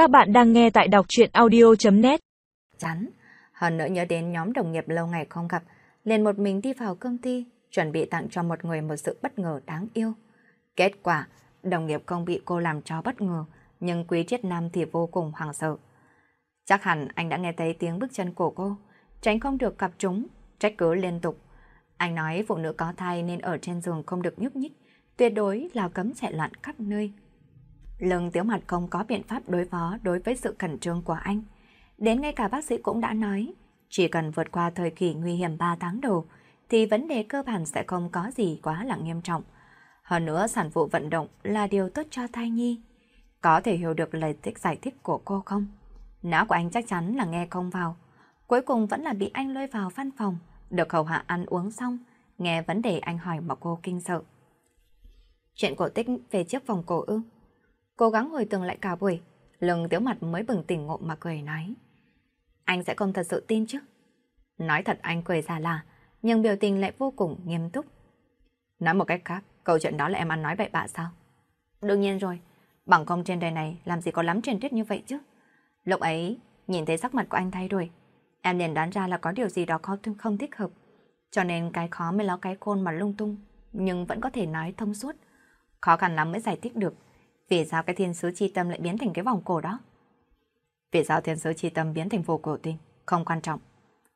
Các bạn đang nghe tại đọc chuyện audio.net chắn hơn nữa nhớ đến nhóm đồng nghiệp lâu ngày không gặp, liền một mình đi vào công ty, chuẩn bị tặng cho một người một sự bất ngờ đáng yêu. Kết quả, đồng nghiệp không bị cô làm cho bất ngờ, nhưng quý triết nam thì vô cùng hoảng sợ. Chắc hẳn anh đã nghe thấy tiếng bước chân của cô, tránh không được gặp chúng, trách cứ liên tục. Anh nói phụ nữ có thai nên ở trên giường không được nhúc nhích, tuyệt đối là cấm chạy loạn khắp nơi. Lương Tiếu Mặt không có biện pháp đối phó đối với sự khẩn trương của anh. Đến ngay cả bác sĩ cũng đã nói, chỉ cần vượt qua thời kỳ nguy hiểm 3 tháng đầu, thì vấn đề cơ bản sẽ không có gì quá là nghiêm trọng. Hơn nữa sản phụ vận động là điều tốt cho thai nhi. Có thể hiểu được lời thích giải thích của cô không? Não của anh chắc chắn là nghe không vào. Cuối cùng vẫn là bị anh lôi vào văn phòng, được hầu hạ ăn uống xong, nghe vấn đề anh hỏi mà cô kinh sợ. Chuyện cổ tích về chiếc vòng cổ ư? Cố gắng hồi tưởng lại cả buổi, lưng tiếu mặt mới bừng tỉnh ngộ mà cười nói. Anh sẽ không thật sự tin chứ? Nói thật anh cười ra là, nhưng biểu tình lại vô cùng nghiêm túc. Nói một cách khác, câu chuyện đó là em ăn nói bậy bạ sao? Đương nhiên rồi, bằng không trên đời này làm gì có lắm truyền thuyết như vậy chứ. Lúc ấy, nhìn thấy sắc mặt của anh thay đổi, em liền đoán ra là có điều gì đó khó không thích hợp. Cho nên cái khó mới là cái khôn mà lung tung, nhưng vẫn có thể nói thông suốt. Khó khăn lắm mới giải thích được vì sao cái thiên sứ chi tâm lại biến thành cái vòng cổ đó? Vì sao thiên sứ chi tâm biến thành vô cổ tinh? Không quan trọng.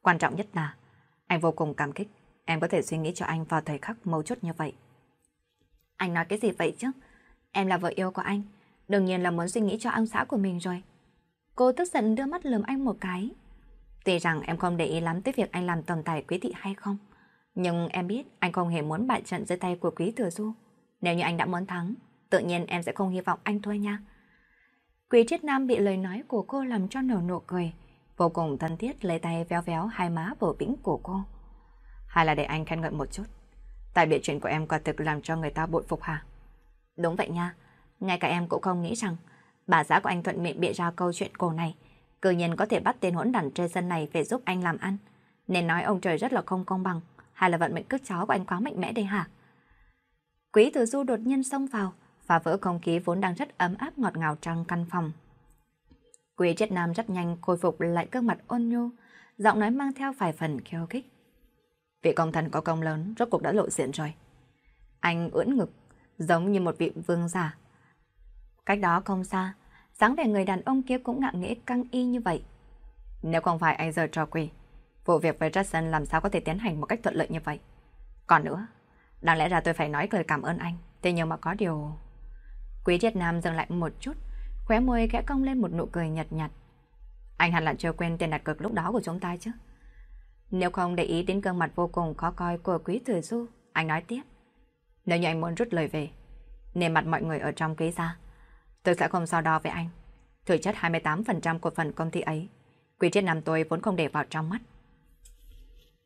Quan trọng nhất là anh vô cùng cảm kích. Em có thể suy nghĩ cho anh vào thời khắc mấu chốt như vậy. Anh nói cái gì vậy chứ? Em là vợ yêu của anh. Đương nhiên là muốn suy nghĩ cho ông xã của mình rồi. Cô tức giận đưa mắt lườm anh một cái. Tuy rằng em không để ý lắm tới việc anh làm tổng tài quý thị hay không. Nhưng em biết anh không hề muốn bại trận dưới tay của quý thừa du. Nếu như anh đã muốn thắng, tự nhiên em sẽ không hy vọng anh thôi nha. Quý triết nam bị lời nói của cô làm cho nở nụ cười, vô cùng thân thiết lấy tay véo véo hai má bổ bĩnh của cô. Hay là để anh khen ngợi một chút. Tại bịa chuyện của em quả thực làm cho người ta bội phục hả? Đúng vậy nha, ngay cả em cũng không nghĩ rằng bà xã của anh thuận miệng bịa ra câu chuyện cổ này, cư nhiên có thể bắt tên hỗn đản trên sân này về giúp anh làm ăn. Nên nói ông trời rất là không công bằng, hay là vận mệnh cướp chó của anh quá mạnh mẽ đây hả? Quý tử du đột nhiên xông vào, phá vỡ không khí vốn đang rất ấm áp ngọt ngào trong căn phòng. Quý triết nam rất nhanh khôi phục lại gương mặt ôn nhu, giọng nói mang theo vài phần khiêu khích. Vị công thần có công lớn rốt cuộc đã lộ diện rồi. Anh ưỡn ngực, giống như một vị vương giả. Cách đó không xa, dáng vẻ người đàn ông kia cũng ngạo nghễ căng y như vậy. Nếu không phải anh giờ trò quỷ, vụ việc với Jackson làm sao có thể tiến hành một cách thuận lợi như vậy. Còn nữa, đáng lẽ ra tôi phải nói lời cảm ơn anh, thế nhưng mà có điều... Quý Triết Nam dừng lại một chút, khóe môi khẽ cong lên một nụ cười nhật nhạt. Anh hẳn là chưa quên tiền đặt cược lúc đó của chúng ta chứ. Nếu không để ý đến gương mặt vô cùng khó coi của Quý Thừa Du, anh nói tiếp. Nếu như anh muốn rút lời về, nề mặt mọi người ở trong quý gia, tôi sẽ không so đo với anh. Thực chất 28% của phần công ty ấy, Quý Triết Nam tôi vốn không để vào trong mắt.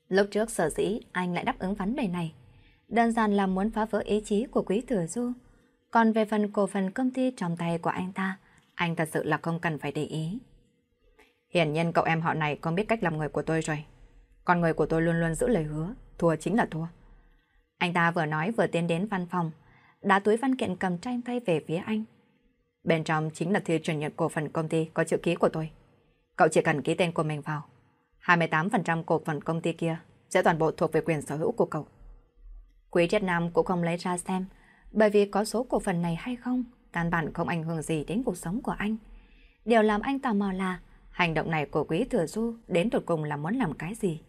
Lúc trước sở dĩ anh lại đáp ứng vấn đề này, đơn giản là muốn phá vỡ ý chí của Quý Thừa Du, còn về phần cổ phần công ty trong tay của anh ta, anh thật sự là không cần phải để ý. Hiển nhiên cậu em họ này không biết cách làm người của tôi rồi. Con người của tôi luôn luôn giữ lời hứa, thua chính là thua. Anh ta vừa nói vừa tiến đến văn phòng, đá túi văn kiện cầm tranh tay về phía anh. Bên trong chính là thư chuyển nhận cổ phần công ty có chữ ký của tôi. Cậu chỉ cần ký tên của mình vào. 28% cổ phần công ty kia sẽ toàn bộ thuộc về quyền sở hữu của cậu. Quý Triết Nam cũng không lấy ra xem, bởi vì có số cổ phần này hay không, căn bản không ảnh hưởng gì đến cuộc sống của anh. Điều làm anh tò mò là hành động này của Quý Thừa Du đến tột cùng là muốn làm cái gì.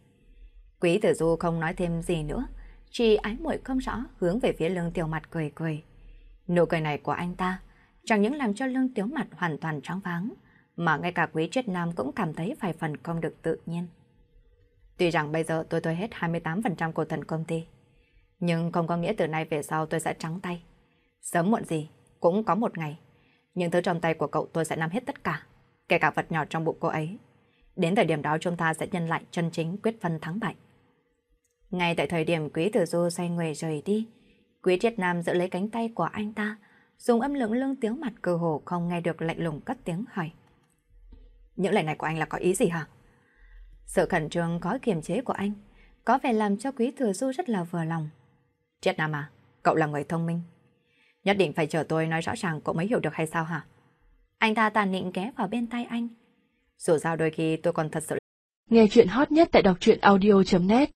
Quý Thừa Du không nói thêm gì nữa, chỉ ái muội không rõ hướng về phía lương tiểu mặt cười cười. Nụ cười này của anh ta chẳng những làm cho lương tiểu mặt hoàn toàn trắng váng, mà ngay cả Quý Triết Nam cũng cảm thấy vài phần không được tự nhiên. Tuy rằng bây giờ tôi thuê hết 28% cổ phần công ty, nhưng không có nghĩa từ nay về sau tôi sẽ trắng tay. Sớm muộn gì, cũng có một ngày. Những thứ trong tay của cậu tôi sẽ nắm hết tất cả, kể cả vật nhỏ trong bụng cô ấy. Đến thời điểm đó chúng ta sẽ nhân lại chân chính quyết phân thắng bại. Ngay tại thời điểm Quý Tử Du xoay người rời đi, Quý Triết Nam giữ lấy cánh tay của anh ta, dùng âm lượng lương tiếng mặt cơ hồ không nghe được lạnh lùng cất tiếng hỏi. Những lời này của anh là có ý gì hả? Sự khẩn trương có kiềm chế của anh có vẻ làm cho Quý Thừa Du rất là vừa lòng. Triết Nam à, cậu là người thông minh. Nhất định phải chờ tôi nói rõ ràng cậu mới hiểu được hay sao hả? Anh ta tàn nịnh ghé vào bên tay anh. Dù sao đôi khi tôi còn thật sự... Nghe chuyện hot nhất tại đọc truyện audio.net